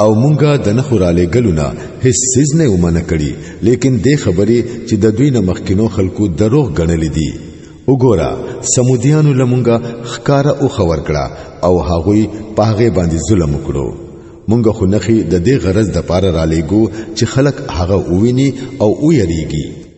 او مونږه د نخو را لګلونه هیڅ سیز نه ومنه کړي لیکن د خبرې چې د دوی نه مخکینو خلکو دروغ غنل دي وګوره سمودیانو لمونګه خکاره او خبر کړه او هغوی په هغه باندې ظلم وکړو مونږ خو نخي د دې غرض د پاره را لېګو چې خلک هغه وویني او ویریږي